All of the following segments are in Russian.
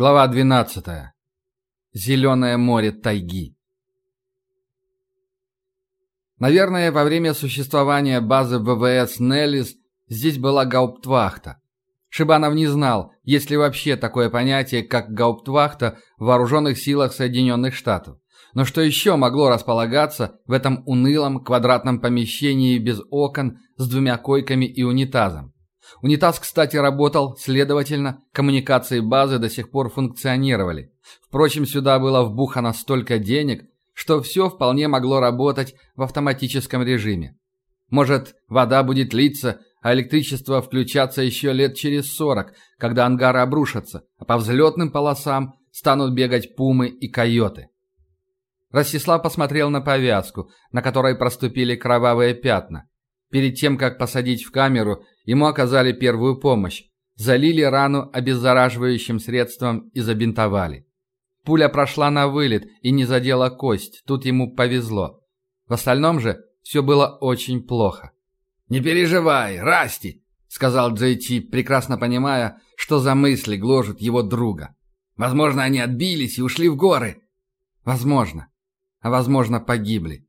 Глава 12. Зеленое море тайги. Наверное, во время существования базы ВВС Неллис здесь была гауптвахта. Шибанов не знал, есть ли вообще такое понятие, как гауптвахта в вооруженных силах Соединенных Штатов. Но что еще могло располагаться в этом унылом квадратном помещении без окон с двумя койками и унитазом? Унитаз, кстати, работал, следовательно, коммуникации базы до сих пор функционировали. Впрочем, сюда было вбухано столько денег, что все вполне могло работать в автоматическом режиме. Может, вода будет литься, а электричество включаться еще лет через сорок, когда ангары обрушатся, а по взлетным полосам станут бегать пумы и койоты. Ростислав посмотрел на повязку, на которой проступили кровавые пятна. Перед тем, как посадить в камеру, ему оказали первую помощь. Залили рану обеззараживающим средством и забинтовали. Пуля прошла на вылет и не задела кость, тут ему повезло. В остальном же все было очень плохо. «Не переживай, Расти!» — сказал Джей Ти, прекрасно понимая, что за мысли гложет его друга. «Возможно, они отбились и ушли в горы». «Возможно. А возможно, погибли.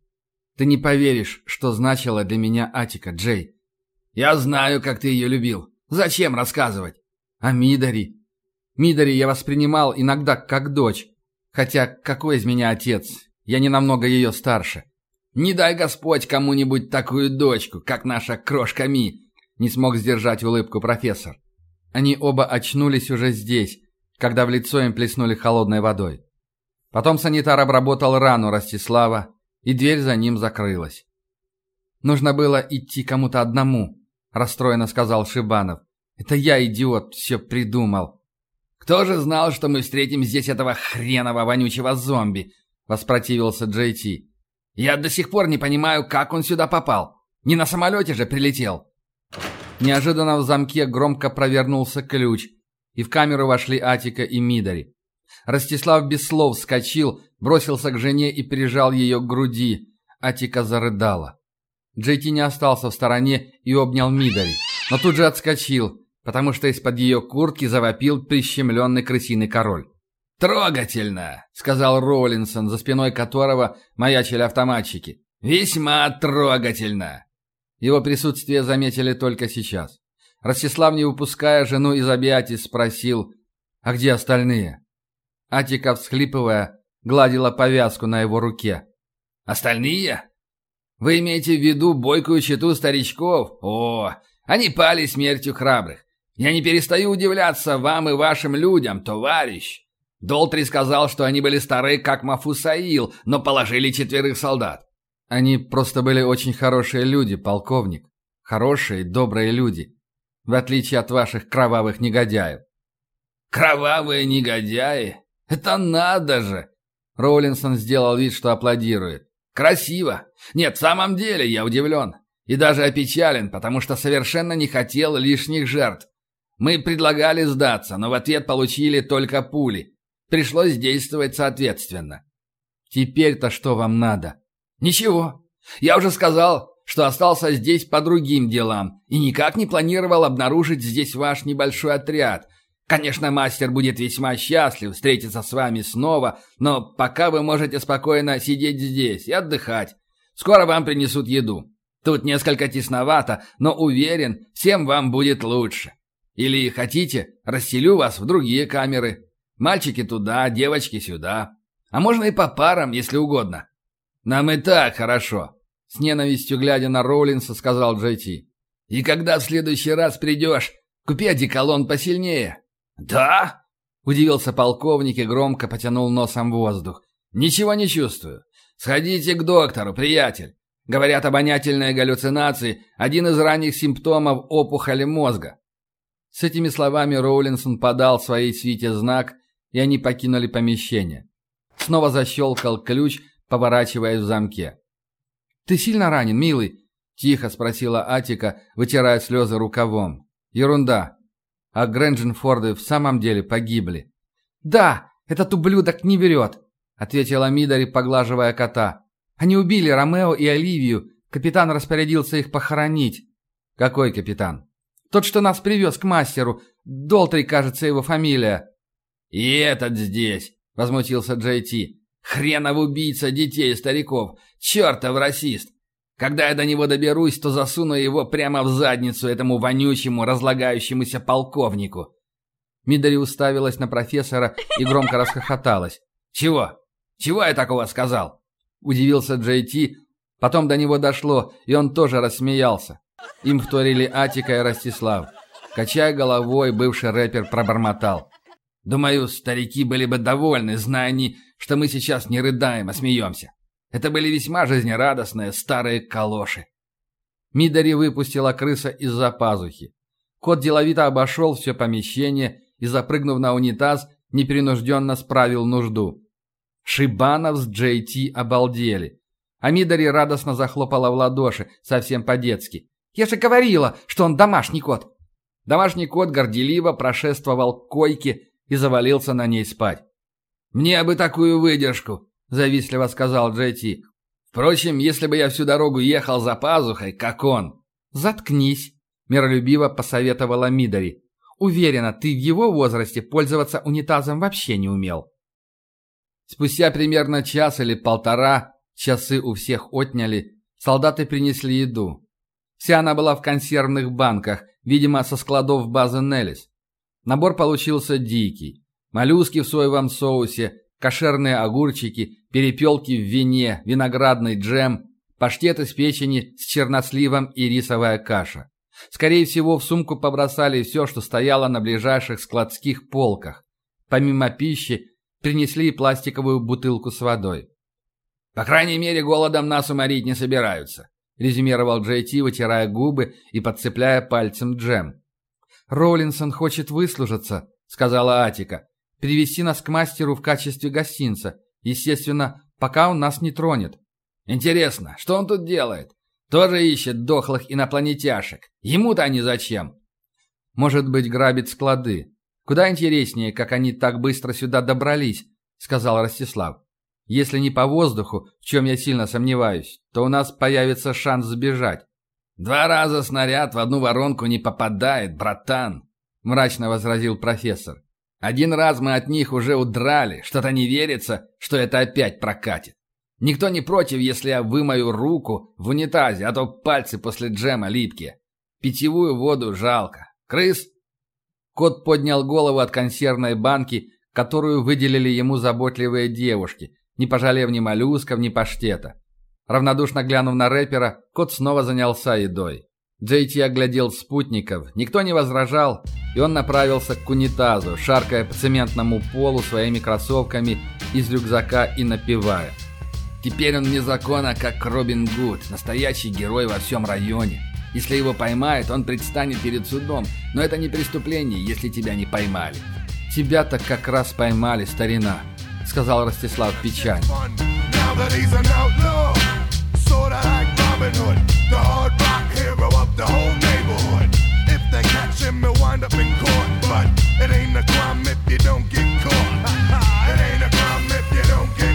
Ты не поверишь, что значила для меня Атика, Джей. Я знаю, как ты ее любил. Зачем рассказывать? А Мидари? Мидари я воспринимал иногда как дочь. Хотя какой из меня отец? Я не намного ее старше. Не дай Господь кому-нибудь такую дочку, как наша крошка Ми. Не смог сдержать улыбку профессор. Они оба очнулись уже здесь, когда в лицо им плеснули холодной водой. Потом санитар обработал рану Ростислава, и дверь за ним закрылась. «Нужно было идти кому-то одному», – расстроенно сказал Шибанов. «Это я, идиот, все придумал». «Кто же знал, что мы встретим здесь этого хренового вонючего зомби?» – воспротивился Джей Ти. «Я до сих пор не понимаю, как он сюда попал. Не на самолете же прилетел». Неожиданно в замке громко провернулся ключ, и в камеру вошли Атика и Мидари. Ростислав без слов вскочил, бросился к жене и прижал ее к груди. Атика зарыдала. Джейти не остался в стороне и обнял Мидари, но тут же отскочил, потому что из-под ее куртки завопил прищемленный крысиный король. «Трогательно!» — сказал Роллинсон, за спиной которого маячили автоматчики. «Весьма трогательно!» Его присутствие заметили только сейчас. Ростислав, не выпуская жену из объятий, спросил, «А где остальные?» Атика, всхлипывая, гладила повязку на его руке. «Остальные? Вы имеете в виду бойкую читу старичков? О, они пали смертью храбрых. Я не перестаю удивляться вам и вашим людям, товарищ. Долтри сказал, что они были стары, как Мафусаил, но положили четверых солдат. Они просто были очень хорошие люди, полковник. Хорошие, добрые люди. В отличие от ваших кровавых негодяев. Кровавые негодяи? «Это надо же!» Роулинсон сделал вид, что аплодирует. «Красиво! Нет, в самом деле я удивлен. И даже опечален, потому что совершенно не хотел лишних жертв. Мы предлагали сдаться, но в ответ получили только пули. Пришлось действовать соответственно». «Теперь-то что вам надо?» «Ничего. Я уже сказал, что остался здесь по другим делам и никак не планировал обнаружить здесь ваш небольшой отряд – Конечно, мастер будет весьма счастлив встретиться с вами снова, но пока вы можете спокойно сидеть здесь и отдыхать. Скоро вам принесут еду. Тут несколько тесновато, но уверен, всем вам будет лучше. Или хотите, расселю вас в другие камеры. Мальчики туда, девочки сюда. А можно и по парам, если угодно. Нам и так хорошо. С ненавистью глядя на Роулинса, сказал Джей Ти. И когда в следующий раз придешь, купи одеколон посильнее. «Да?» — удивился полковник и громко потянул носом воздух. «Ничего не чувствую. Сходите к доктору, приятель. Говорят, обонятельные галлюцинации – один из ранних симптомов опухоли мозга». С этими словами Роулинсон подал своей свите знак, и они покинули помещение. Снова защелкал ключ, поворачиваясь в замке. «Ты сильно ранен, милый?» – тихо спросила Атика, вытирая слезы рукавом. «Ерунда а Грэндженфорды в самом деле погибли. «Да, этот ублюдок не берет», — ответила Мидари, поглаживая кота. «Они убили Ромео и Оливию. Капитан распорядился их похоронить». «Какой капитан?» «Тот, что нас привез к мастеру. Долтри, кажется, его фамилия». «И этот здесь!» — возмутился Джей Ти. «Хренов убийца детей и стариков! Чертов расист! Когда я до него доберусь, то засуну его прямо в задницу этому вонючему, разлагающемуся полковнику!» Мидори уставилась на профессора и громко расхохоталась. «Чего? Чего я такого сказал?» Удивился Джей Ти, потом до него дошло, и он тоже рассмеялся. Им вторили Атика и Ростислав. Качая головой, бывший рэпер пробормотал. «Думаю, старики были бы довольны, зная они, что мы сейчас не рыдаем, а смеемся. Это были весьма жизнерадостные старые калоши». Мидори выпустила крыса из-за пазухи. Кот деловито обошел все помещение и, запрыгнув на унитаз, непринужденно справил нужду. Шибанов с Джей Ти обалдели. А Мидори радостно захлопала в ладоши, совсем по-детски. «Я же говорила, что он домашний кот!» Домашний кот горделиво прошествовал к койке и завалился на ней спать. «Мне бы такую выдержку!» – завистливо сказал Джей Ти. «Впрочем, если бы я всю дорогу ехал за пазухой, как он...» «Заткнись!» – миролюбиво посоветовала Мидори. Уверена, ты в его возрасте пользоваться унитазом вообще не умел. Спустя примерно час или полтора, часы у всех отняли, солдаты принесли еду. Вся она была в консервных банках, видимо, со складов базы Неллис. Набор получился дикий. Моллюски в соевом соусе, кошерные огурчики, перепелки в вине, виноградный джем, паштет из печени с черносливом и рисовая каша. Скорее всего, в сумку побросали все, что стояло на ближайших складских полках. Помимо пищи, принесли и пластиковую бутылку с водой. «По крайней мере, голодом нас уморить не собираются», резюмировал Джей Ти, вытирая губы и подцепляя пальцем джем. «Роллинсон хочет выслужиться», — сказала Атика. «Привести нас к мастеру в качестве гостинца. Естественно, пока он нас не тронет». «Интересно, что он тут делает? Тоже ищет дохлых инопланетяшек. Ему-то они зачем? Может быть, грабит склады. Куда интереснее, как они так быстро сюда добрались, сказал Ростислав. Если не по воздуху, в чем я сильно сомневаюсь, то у нас появится шанс сбежать. Два раза снаряд в одну воронку не попадает, братан, мрачно возразил профессор. Один раз мы от них уже удрали, что-то не верится, что это опять прокатит. Никто не против, если я вымою руку в унитазе, а то пальцы после джема липкие. Питьевую воду жалко. Крыс?» Кот поднял голову от консервной банки, которую выделили ему заботливые девушки, не пожалев ни моллюсков, ни паштета. Равнодушно глянув на рэпера, кот снова занялся едой. Джейти оглядел спутников, никто не возражал, и он направился к унитазу, шаркая по цементному полу своими кроссовками из рюкзака и напевая – Теперь он вне закона, как Робин Гуд, настоящий герой во всем районе. Если его поймают, он предстанет перед судом, но это не преступление, если тебя не поймали. «Тебя-то как раз поймали, старина», — сказал Ростислав печально. It ain't a crime if you don't get caught. It ain't a crime if you don't get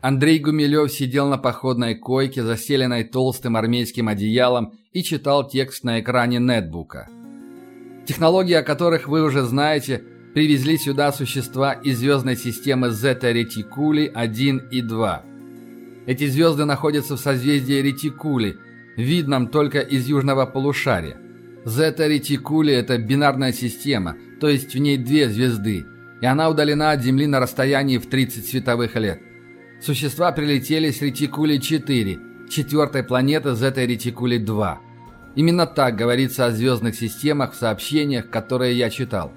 Андрей Гумилев сидел на походной койке, заселенной толстым армейским одеялом, и читал текст на экране нетбука. Технологии, о которых вы уже знаете, привезли сюда существа из звездной системы Zeta Reticuli 1 и 2. Эти звезды находятся в созвездии Ретикули, видном только из южного полушария. Zeta Reticuli – это бинарная система, то есть в ней две звезды, и она удалена от Земли на расстоянии в 30 световых лет. Существа прилетели с Ретикули-4, четвертой планеты Зета Ретикули-2. Именно так говорится о звездных системах в сообщениях, которые я читал.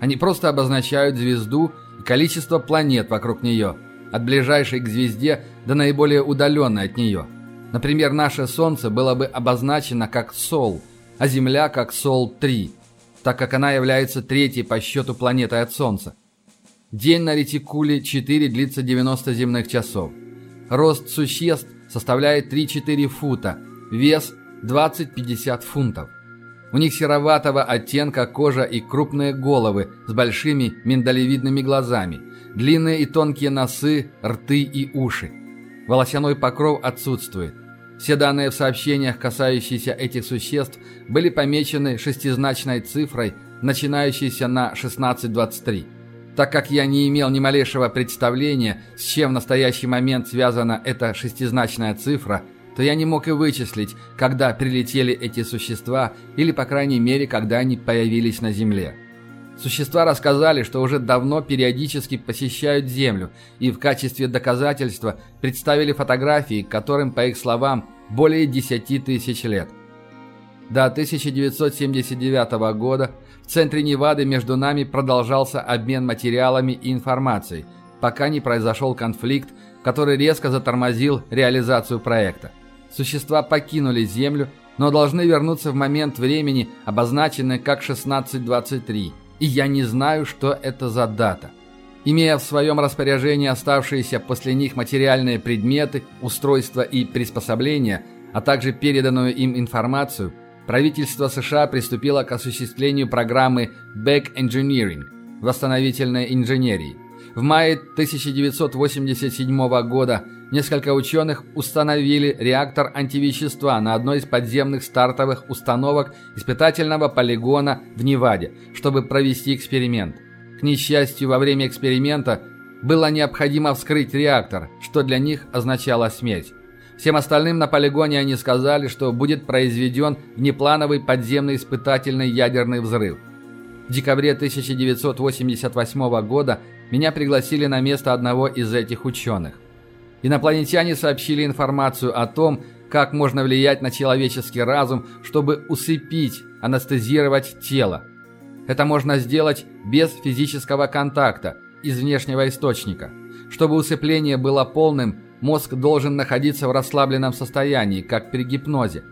Они просто обозначают звезду и количество планет вокруг нее, от ближайшей к звезде до наиболее удаленной от нее. Например, наше Солнце было бы обозначено как Сол, а Земля как Сол-3, так как она является третьей по счету планетой от Солнца. День на ретикуле 4 длится 90 земных часов. Рост существ составляет 3-4 фута, вес 20-50 фунтов. У них сероватого оттенка кожа и крупные головы с большими миндалевидными глазами, длинные и тонкие носы, рты и уши. Волосяной покров отсутствует. Все данные в сообщениях, касающиеся этих существ, были помечены шестизначной цифрой, начинающейся на 1623. Так как я не имел ни малейшего представления, с чем в настоящий момент связана эта шестизначная цифра, то я не мог и вычислить, когда прилетели эти существа, или, по крайней мере, когда они появились на Земле. Существа рассказали, что уже давно периодически посещают Землю и в качестве доказательства представили фотографии, которым, по их словам, более 10 тысяч лет. До 1979 года в центре Невады между нами продолжался обмен материалами и информацией, пока не произошел конфликт, который резко затормозил реализацию проекта. Существа покинули Землю, но должны вернуться в момент времени, обозначенный как 1623 и я не знаю, что это за дата. Имея в своем распоряжении оставшиеся после них материальные предметы, устройства и приспособления, а также переданную им информацию, правительство США приступило к осуществлению программы Back Engineering – восстановительной инженерии. В мае 1987 года несколько ученых установили реактор антивещества на одной из подземных стартовых установок испытательного полигона в Неваде, чтобы провести эксперимент. К несчастью, во время эксперимента было необходимо вскрыть реактор, что для них означало смерть. Всем остальным на полигоне они сказали, что будет произведен внеплановый подземный испытательный ядерный взрыв. В декабре 1988 года меня пригласили на место одного из этих ученых. Инопланетяне сообщили информацию о том, как можно влиять на человеческий разум, чтобы усыпить, анестезировать тело. Это можно сделать без физического контакта, из внешнего источника. Чтобы усыпление было полным, мозг должен находиться в расслабленном состоянии, как при гипнозе.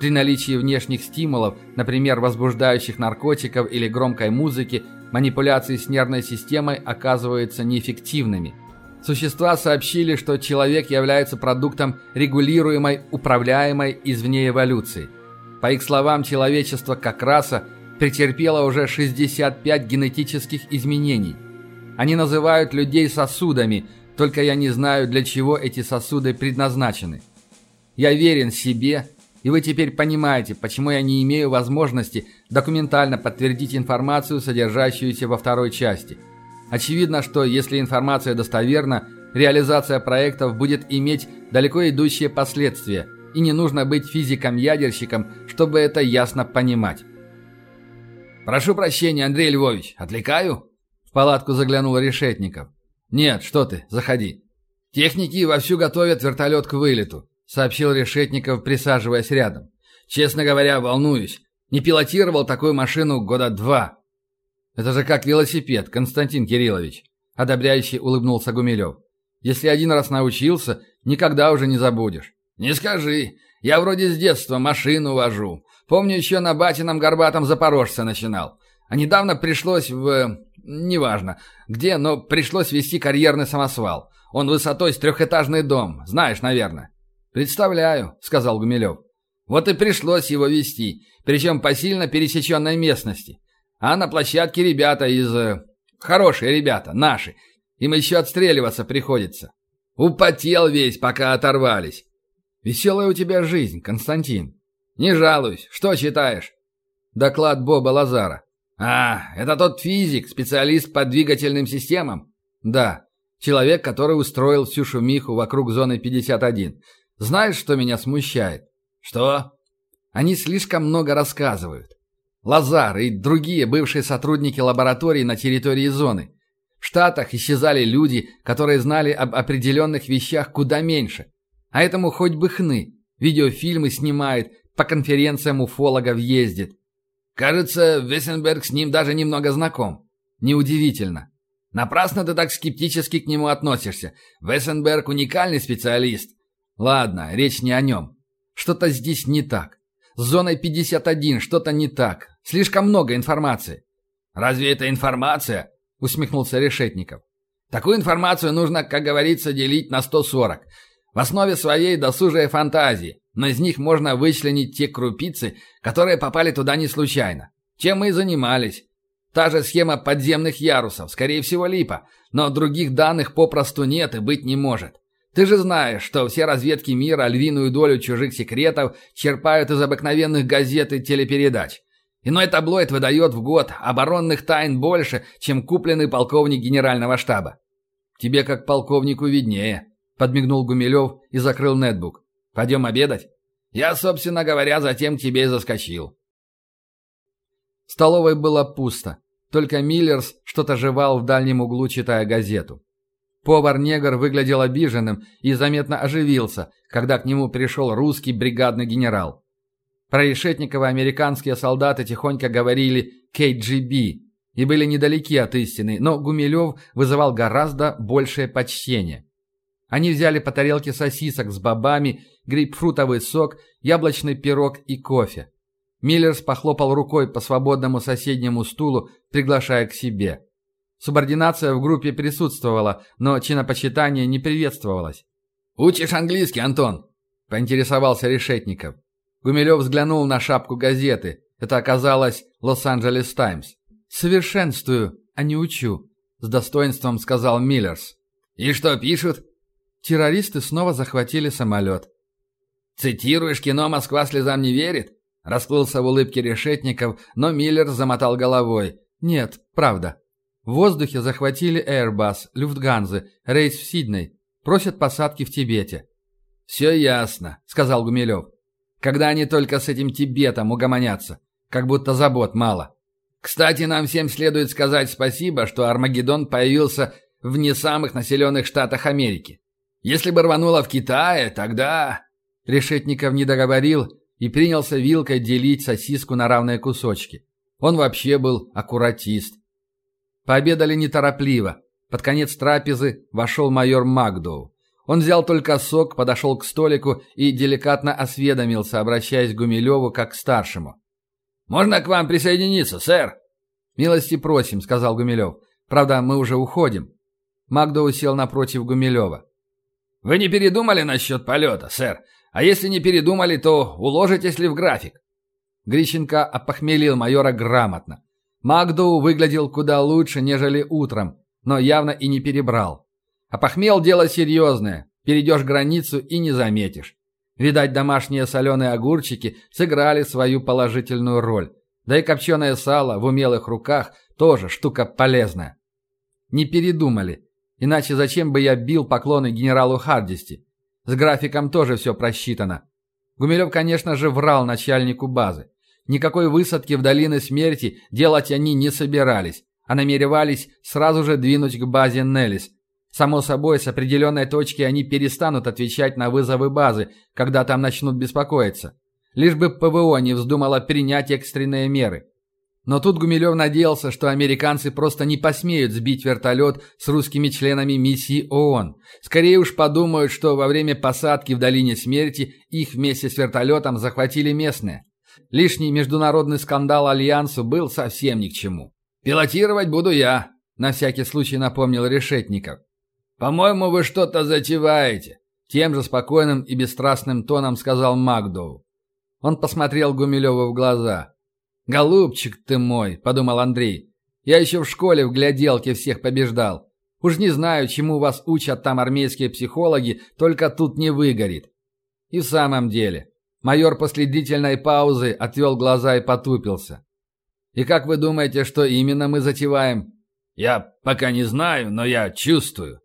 При наличии внешних стимулов, например, возбуждающих наркотиков или громкой музыки, манипуляции с нервной системой оказываются неэффективными. Существа сообщили, что человек является продуктом регулируемой, управляемой извне эволюции. По их словам, человечество как раса претерпело уже 65 генетических изменений. Они называют людей сосудами, только я не знаю, для чего эти сосуды предназначены. Я верен себе и вы теперь понимаете, почему я не имею возможности документально подтвердить информацию, содержащуюся во второй части. Очевидно, что если информация достоверна, реализация проектов будет иметь далеко идущие последствия, и не нужно быть физиком-ядерщиком, чтобы это ясно понимать. «Прошу прощения, Андрей Львович, отвлекаю?» В палатку заглянул Решетников. «Нет, что ты, заходи. Техники вовсю готовят вертолет к вылету сообщил Решетников, присаживаясь рядом. «Честно говоря, волнуюсь. Не пилотировал такую машину года два». «Это же как велосипед, Константин Кириллович», — одобряющий улыбнулся Гумилев. «Если один раз научился, никогда уже не забудешь». «Не скажи. Я вроде с детства машину вожу. Помню, еще на батином горбатом Запорожце начинал. А недавно пришлось в... неважно, где, но пришлось вести карьерный самосвал. Он высотой с трехэтажный дом, знаешь, наверное. «Представляю», — сказал Гумилев. «Вот и пришлось его вести, причем по сильно пересеченной местности. А на площадке ребята из... Э, хорошие ребята, наши. Им еще отстреливаться приходится. Употел весь, пока оторвались. Веселая у тебя жизнь, Константин. Не жалуюсь. Что читаешь? Доклад Боба Лазара. А, это тот физик, специалист по двигательным системам? Да. Человек, который устроил всю шумиху вокруг зоны 51. Знаешь, что меня смущает? Что? Они слишком много рассказывают. Лазар и другие бывшие сотрудники лабораторий на территории зоны. В Штатах исчезали люди, которые знали об определенных вещах куда меньше. А этому хоть бы хны. Видеофильмы снимает, по конференциям уфологов ездит. Кажется, Вессенберг с ним даже немного знаком. Неудивительно. Напрасно ты так скептически к нему относишься. Вессенберг уникальный специалист. Ладно, речь не о нем. Что-то здесь не так. С зоной 51 что-то не так. Слишком много информации. Разве это информация? Усмехнулся Решетников. Такую информацию нужно, как говорится, делить на 140. В основе своей досужие фантазии, но из них можно вычленить те крупицы, которые попали туда не случайно. Чем мы и занимались. Та же схема подземных ярусов, скорее всего, липа, но других данных попросту нет и быть не может. Ты же знаешь, что все разведки мира львиную долю чужих секретов черпают из обыкновенных газет и телепередач. Иной таблоид выдает в год оборонных тайн больше, чем купленный полковник генерального штаба. Тебе как полковнику виднее, подмигнул Гумилев и закрыл нетбук. Пойдем обедать? Я, собственно говоря, затем тебе и заскочил. Столовой было пусто. Только Миллерс что-то жевал в дальнем углу, читая газету. Повар-негр выглядел обиженным и заметно оживился, когда к нему пришел русский бригадный генерал. Про Решетникова американские солдаты тихонько говорили «КГБ» и были недалеки от истины, но Гумилев вызывал гораздо большее почтение. Они взяли по тарелке сосисок с бобами, грейпфрутовый сок, яблочный пирог и кофе. Миллерс похлопал рукой по свободному соседнему стулу, приглашая к себе. Субординация в группе присутствовала, но чинопочитание не приветствовалось. «Учишь английский, Антон?» – поинтересовался Решетников. Гумилев взглянул на шапку газеты. Это оказалось «Лос-Анджелес Таймс». «Совершенствую, а не учу», – с достоинством сказал Миллерс. «И что пишут?» Террористы снова захватили самолет. «Цитируешь кино «Москва слезам не верит»?» Расплылся в улыбке Решетников, но Миллер замотал головой. «Нет, правда. В воздухе захватили Airbus, Люфтганзы, рейс в Сидней. Просят посадки в Тибете». «Все ясно», — сказал Гумилев. «Когда они только с этим Тибетом угомонятся? Как будто забот мало. Кстати, нам всем следует сказать спасибо, что Армагеддон появился в не самых населенных штатах Америки. Если бы рвануло в Китае, тогда...» Решетников не договорил и принялся вилкой делить сосиску на равные кусочки. Он вообще был аккуратист. Пообедали неторопливо. Под конец трапезы вошел майор Макдоу. Он взял только сок, подошел к столику и деликатно осведомился, обращаясь к Гумилеву как к старшему. «Можно к вам присоединиться, сэр?» «Милости просим», — сказал Гумилев. «Правда, мы уже уходим». Макдоу сел напротив Гумилева. «Вы не передумали насчет полета, сэр? А если не передумали, то уложитесь ли в график?» Грищенко опохмелил майора грамотно. Магдоу выглядел куда лучше, нежели утром, но явно и не перебрал. А похмел дело серьезное. Перейдешь границу и не заметишь. Видать, домашние соленые огурчики сыграли свою положительную роль. Да и копченое сало в умелых руках тоже штука полезная. Не передумали. Иначе зачем бы я бил поклоны генералу Хардисти? С графиком тоже все просчитано. Гумилев, конечно же, врал начальнику базы. Никакой высадки в долины смерти делать они не собирались, а намеревались сразу же двинуть к базе Неллис. Само собой, с определенной точки они перестанут отвечать на вызовы базы, когда там начнут беспокоиться. Лишь бы ПВО не вздумало принять экстренные меры. Но тут Гумилев надеялся, что американцы просто не посмеют сбить вертолет с русскими членами миссии ООН. Скорее уж подумают, что во время посадки в Долине Смерти их вместе с вертолетом захватили местные. Лишний международный скандал Альянсу был совсем ни к чему. «Пилотировать буду я», — на всякий случай напомнил Решетников. «По-моему, вы что-то затеваете», — тем же спокойным и бесстрастным тоном сказал Макдоу. Он посмотрел Гумилеву в глаза. «Голубчик ты мой», — подумал Андрей. «Я еще в школе в гляделке всех побеждал. Уж не знаю, чему вас учат там армейские психологи, только тут не выгорит». И в самом деле, майор после длительной паузы отвел глаза и потупился. «И как вы думаете, что именно мы затеваем?» «Я пока не знаю, но я чувствую».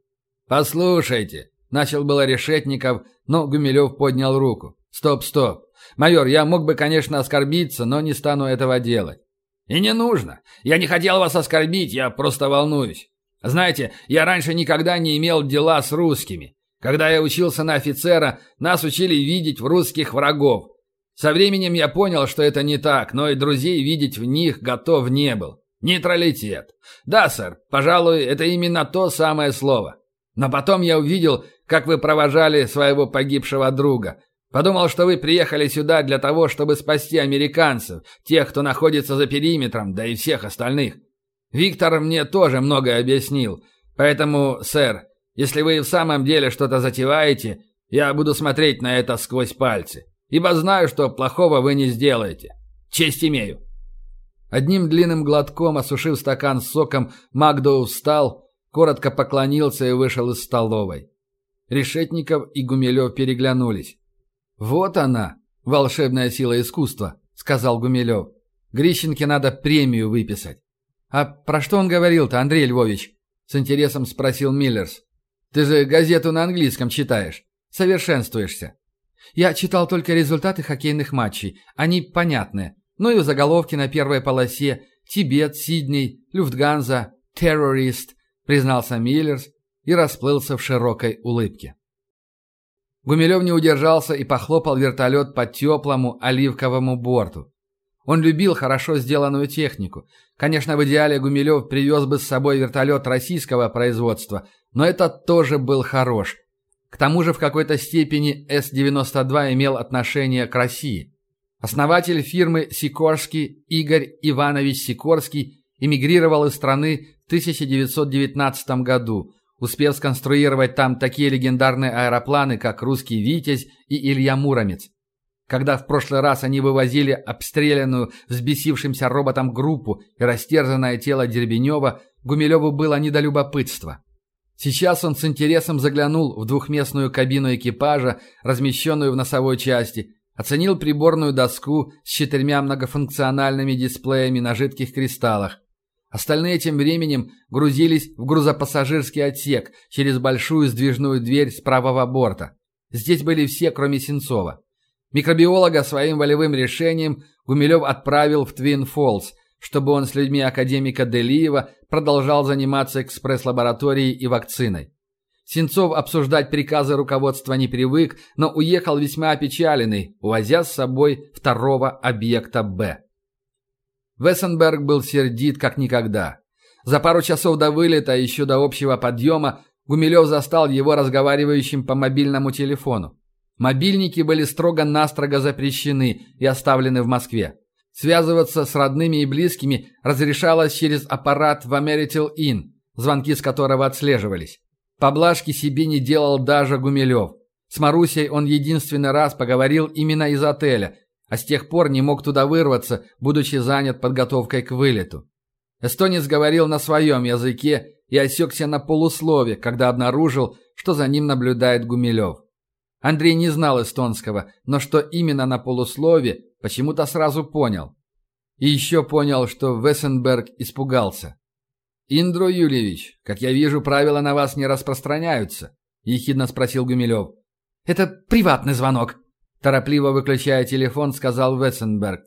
«Послушайте», — начал было Решетников, но Гумилев поднял руку. «Стоп, стоп. Майор, я мог бы, конечно, оскорбиться, но не стану этого делать. И не нужно. Я не хотел вас оскорбить, я просто волнуюсь. Знаете, я раньше никогда не имел дела с русскими. Когда я учился на офицера, нас учили видеть в русских врагов. Со временем я понял, что это не так, но и друзей видеть в них готов не был. Нейтралитет. Да, сэр, пожалуй, это именно то самое слово. Но потом я увидел, как вы провожали своего погибшего друга. Подумал, что вы приехали сюда для того, чтобы спасти американцев, тех, кто находится за периметром, да и всех остальных. Виктор мне тоже многое объяснил. Поэтому, сэр, если вы в самом деле что-то затеваете, я буду смотреть на это сквозь пальцы. Ибо знаю, что плохого вы не сделаете. Честь имею». Одним длинным глотком, осушив стакан с соком, Макдоу встал, коротко поклонился и вышел из столовой. Решетников и Гумилев переглянулись. «Вот она, волшебная сила искусства», — сказал Гумилев. «Грищенке надо премию выписать». «А про что он говорил-то, Андрей Львович?» — с интересом спросил Миллерс. «Ты же газету на английском читаешь. Совершенствуешься». «Я читал только результаты хоккейных матчей. Они понятны. Ну и заголовки на первой полосе. Тибет, Сидней, Люфтганза, террорист», — признался Миллерс и расплылся в широкой улыбке. Гумилев не удержался и похлопал вертолет по теплому оливковому борту. Он любил хорошо сделанную технику. Конечно, в идеале Гумилев привез бы с собой вертолет российского производства, но этот тоже был хорош. К тому же в какой-то степени С-92 имел отношение к России. Основатель фирмы «Сикорский» Игорь Иванович Сикорский эмигрировал из страны в 1919 году, успев сконструировать там такие легендарные аэропланы, как «Русский Витязь» и «Илья Муромец». Когда в прошлый раз они вывозили обстрелянную взбесившимся роботом группу и растерзанное тело Дербенева, Гумилеву было не до любопытства. Сейчас он с интересом заглянул в двухместную кабину экипажа, размещенную в носовой части, оценил приборную доску с четырьмя многофункциональными дисплеями на жидких кристаллах, Остальные тем временем грузились в грузопассажирский отсек через большую сдвижную дверь с правого борта. Здесь были все, кроме Сенцова. Микробиолога своим волевым решением Гумилев отправил в Твин Фоллс, чтобы он с людьми академика Делиева продолжал заниматься экспресс-лабораторией и вакциной. Сенцов обсуждать приказы руководства не привык, но уехал весьма опечаленный, увозя с собой второго объекта «Б». Вессенберг был сердит как никогда. За пару часов до вылета, еще до общего подъема, Гумилев застал его разговаривающим по мобильному телефону. Мобильники были строго-настрого запрещены и оставлены в Москве. Связываться с родными и близкими разрешалось через аппарат в Ameritil Inn, звонки с которого отслеживались. Поблажки себе не делал даже Гумилев. С Марусей он единственный раз поговорил именно из отеля – а с тех пор не мог туда вырваться, будучи занят подготовкой к вылету. Эстонец говорил на своем языке и осекся на полуслове, когда обнаружил, что за ним наблюдает Гумилев. Андрей не знал эстонского, но что именно на полуслове, почему-то сразу понял. И еще понял, что Вессенберг испугался. «Индро Юльевич, как я вижу, правила на вас не распространяются», – ехидно спросил Гумилев. «Это приватный звонок», Торопливо выключая телефон, сказал Вессенберг.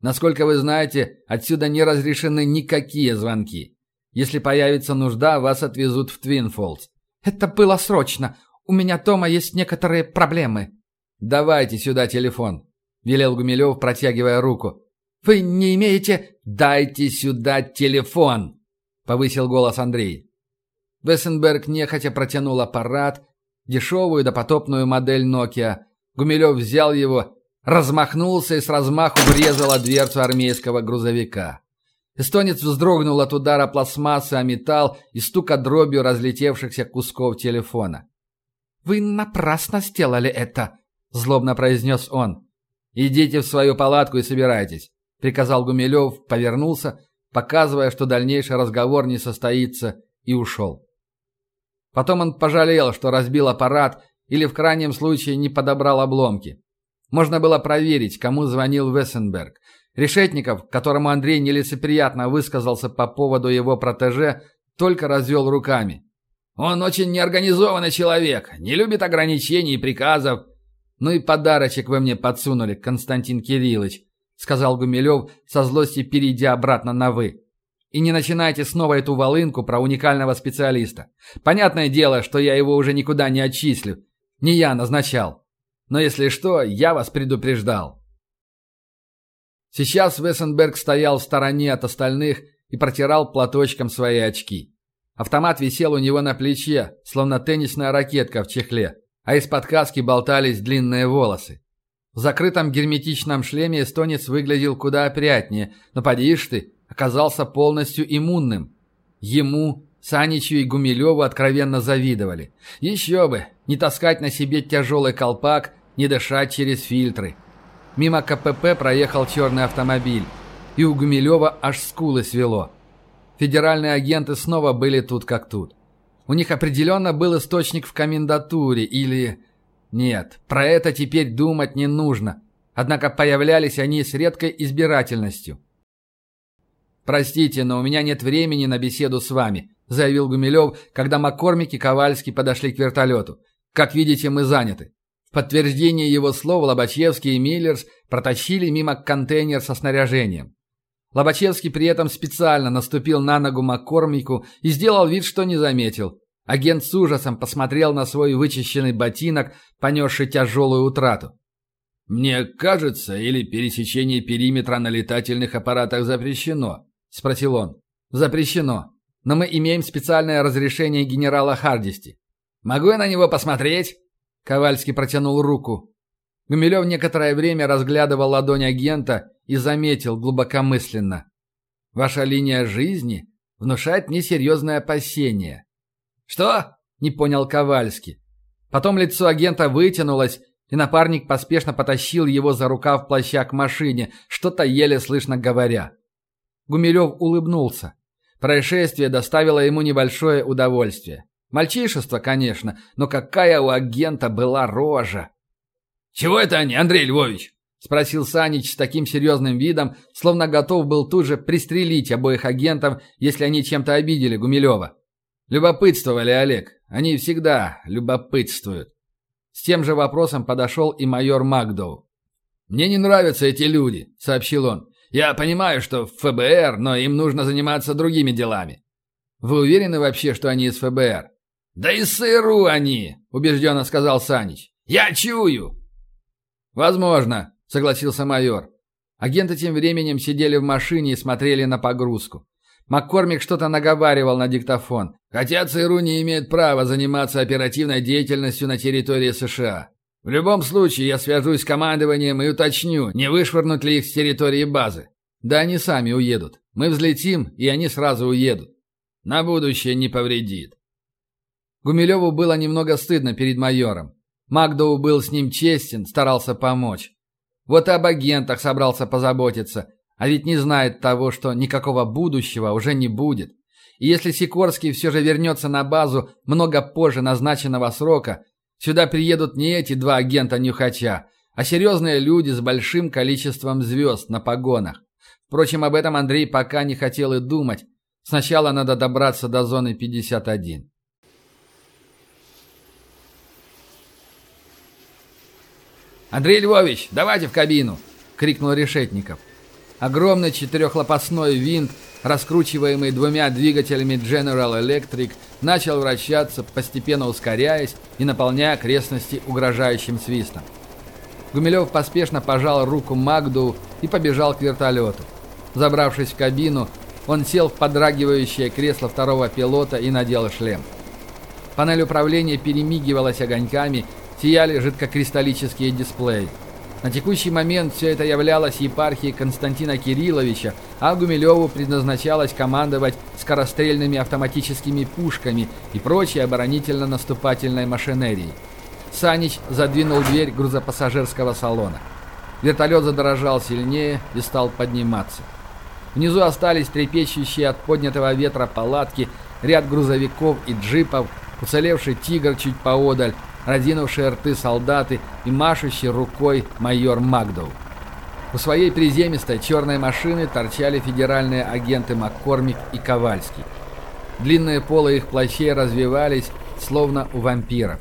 «Насколько вы знаете, отсюда не разрешены никакие звонки. Если появится нужда, вас отвезут в Твин-Фолс». «Это было срочно. У меня дома есть некоторые проблемы». «Давайте сюда телефон», — велел Гумилев, протягивая руку. «Вы не имеете...» «Дайте сюда телефон!» — повысил голос Андрей. Вессенберг нехотя протянул аппарат, дешевую допотопную модель Nokia, Гумилев взял его, размахнулся и с размаху врезал дверцу армейского грузовика. Эстонец вздрогнул от удара пластмассы о металл и стука дробью разлетевшихся кусков телефона. «Вы напрасно сделали это», — злобно произнес он. «Идите в свою палатку и собирайтесь», — приказал Гумилев, повернулся, показывая, что дальнейший разговор не состоится, и ушел. Потом он пожалел, что разбил аппарат или в крайнем случае не подобрал обломки. Можно было проверить, кому звонил Вессенберг. Решетников, которому Андрей нелицеприятно высказался по поводу его протеже, только развел руками. «Он очень неорганизованный человек, не любит ограничений и приказов». «Ну и подарочек вы мне подсунули, Константин Кириллович», сказал Гумилев, со злости перейдя обратно на «вы». И не начинайте снова эту волынку про уникального специалиста. Понятное дело, что я его уже никуда не отчислю. Не я назначал. Но если что, я вас предупреждал. Сейчас Вессенберг стоял в стороне от остальных и протирал платочком свои очки. Автомат висел у него на плече, словно теннисная ракетка в чехле, а из-под каски болтались длинные волосы. В закрытом герметичном шлеме эстонец выглядел куда опрятнее, но, подишь ты, оказался полностью иммунным. Ему Саничу и Гумилеву откровенно завидовали. Еще бы, не таскать на себе тяжелый колпак, не дышать через фильтры. Мимо КПП проехал черный автомобиль, и у Гумилева аж скулы свело. Федеральные агенты снова были тут как тут. У них определенно был источник в комендатуре или... Нет, про это теперь думать не нужно. Однако появлялись они с редкой избирательностью. «Простите, но у меня нет времени на беседу с вами», заявил Гумилев, когда Маккормик и Ковальский подошли к вертолету. «Как видите, мы заняты». В подтверждение его слов Лобачевский и Миллерс протащили мимо контейнер со снаряжением. Лобачевский при этом специально наступил на ногу Маккормику и сделал вид, что не заметил. Агент с ужасом посмотрел на свой вычищенный ботинок, понесший тяжелую утрату. «Мне кажется, или пересечение периметра на летательных аппаратах запрещено?» – спросил он. «Запрещено. Но мы имеем специальное разрешение генерала Хардисти. Могу я на него посмотреть?» Ковальский протянул руку. Гумилев некоторое время разглядывал ладонь агента и заметил глубокомысленно. «Ваша линия жизни внушает мне серьезное опасение». «Что?» – не понял Ковальский. Потом лицо агента вытянулось, и напарник поспешно потащил его за рукав плаща к машине, что-то еле слышно говоря. Гумилев улыбнулся. Происшествие доставило ему небольшое удовольствие. Мальчишество, конечно, но какая у агента была рожа. «Чего это они, Андрей Львович?» — спросил Санич с таким серьезным видом, словно готов был тут же пристрелить обоих агентов, если они чем-то обидели Гумилева. Любопытствовали, Олег. Они всегда любопытствуют. С тем же вопросом подошел и майор Макдоу. «Мне не нравятся эти люди», — сообщил он. «Я понимаю, что в ФБР, но им нужно заниматься другими делами». «Вы уверены вообще, что они из ФБР?» «Да и сыру они», — убежденно сказал Санич. «Я чую». «Возможно», — согласился майор. Агенты тем временем сидели в машине и смотрели на погрузку. Маккормик что-то наговаривал на диктофон. Хотя ЦРУ не имеет права заниматься оперативной деятельностью на территории США. В любом случае, я свяжусь с командованием и уточню, не вышвырнуть ли их с территории базы. Да они сами уедут. Мы взлетим, и они сразу уедут. На будущее не повредит. Гумилеву было немного стыдно перед майором. Магдоу был с ним честен, старался помочь. Вот и об агентах собрался позаботиться, а ведь не знает того, что никакого будущего уже не будет. И если Сикорский все же вернется на базу много позже назначенного срока, сюда приедут не эти два агента-нюхача, а серьезные люди с большим количеством звезд на погонах. Впрочем, об этом Андрей пока не хотел и думать. Сначала надо добраться до зоны 51. «Андрей Львович, давайте в кабину!» — крикнул Решетников. Огромный четырехлопастной винт, раскручиваемый двумя двигателями General Electric, начал вращаться, постепенно ускоряясь и наполняя окрестности угрожающим свистом. Гумилев поспешно пожал руку Магду и побежал к вертолету. Забравшись в кабину, он сел в подрагивающее кресло второго пилота и надел шлем. Панель управления перемигивалась огоньками, сияли жидкокристаллические дисплеи. На текущий момент все это являлось епархией Константина Кирилловича, а Гумилеву предназначалось командовать скорострельными автоматическими пушками и прочей оборонительно-наступательной машинерией. Санич задвинул дверь грузопассажирского салона. Вертолет задрожал сильнее и стал подниматься. Внизу остались трепещущие от поднятого ветра палатки, ряд грузовиков и джипов, уцелевший «Тигр» чуть поодаль, разинувшие рты солдаты и машущий рукой майор Магдоу. У своей приземистой черной машины торчали федеральные агенты Маккормик и Ковальский. Длинные полы их плащей развивались, словно у вампиров.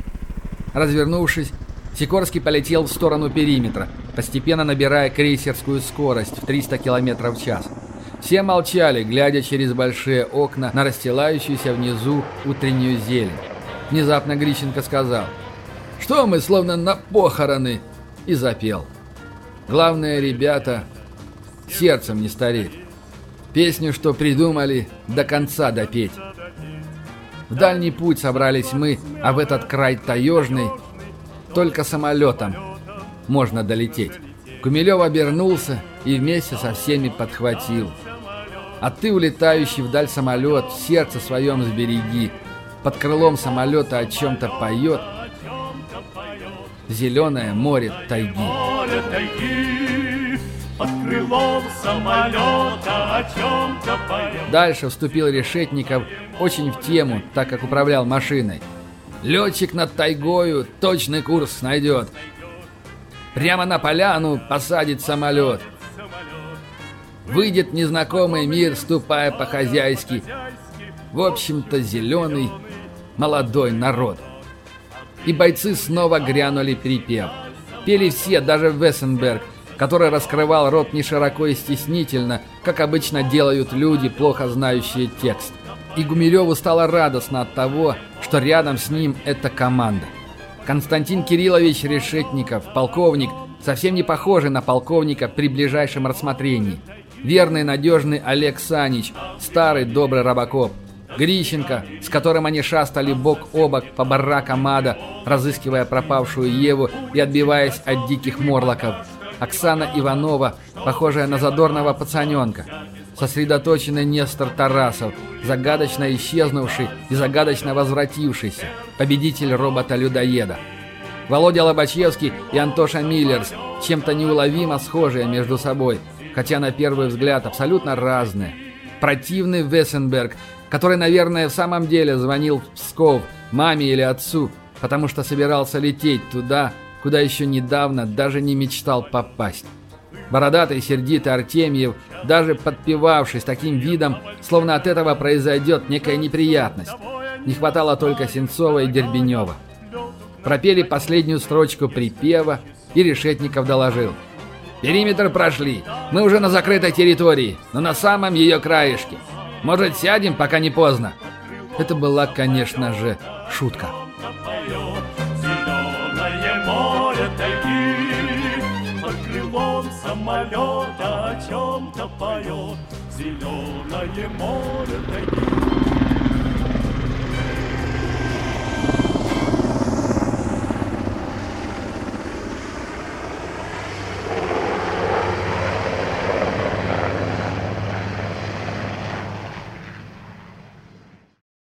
Развернувшись, Сикорский полетел в сторону периметра, постепенно набирая крейсерскую скорость в 300 км в час. Все молчали, глядя через большие окна на расстилающуюся внизу утреннюю зелень. Внезапно Грищенко сказал – что мы словно на похороны?» И запел. Главное, ребята, сердцем не стареть. Песню, что придумали, до конца допеть. В дальний путь собрались мы, а в этот край таежный только самолетом можно долететь. Кумилев обернулся и вместе со всеми подхватил. А ты, улетающий вдаль самолет, сердце своем сбереги. Под крылом самолета о чем-то поет — зеленое море тайги. под крылом самолета о чем-то поет. Дальше вступил Решетников очень в тему, так как управлял машиной. Летчик над тайгою точный курс найдет. Прямо на поляну посадит самолет. Выйдет незнакомый мир, ступая по-хозяйски. В общем-то, зеленый, молодой народ. И бойцы снова грянули припев. Пели все, даже Вессенберг, который раскрывал рот не широко и стеснительно, как обычно делают люди, плохо знающие текст. И Гумилеву стало радостно от того, что рядом с ним эта команда. Константин Кириллович Решетников, полковник, совсем не похожий на полковника при ближайшем рассмотрении. Верный, надежный Олег Санич, старый добрый робокоп. Грищенко, с которым они шастали бок о бок по баракам ада, разыскивая пропавшую Еву и отбиваясь от диких морлоков. Оксана Иванова, похожая на задорного пацаненка. Сосредоточенный Нестор Тарасов, загадочно исчезнувший и загадочно возвратившийся, победитель робота-людоеда. Володя Лобачевский и Антоша Миллерс, чем-то неуловимо схожие между собой, хотя на первый взгляд абсолютно разные. Противный Вессенберг, который, наверное, в самом деле звонил в Псков маме или отцу, потому что собирался лететь туда, куда еще недавно даже не мечтал попасть. Бородатый сердитый Артемьев, даже подпевавшись таким видом, словно от этого произойдет некая неприятность. Не хватало только Сенцова и Дербенева. Пропели последнюю строчку припева, и Решетников доложил. «Периметр прошли. Мы уже на закрытой территории, но на самом ее краешке. Может, сядем, пока не поздно?» Это была, конечно же, шутка. самолета о чем-то поет Зеленое море таких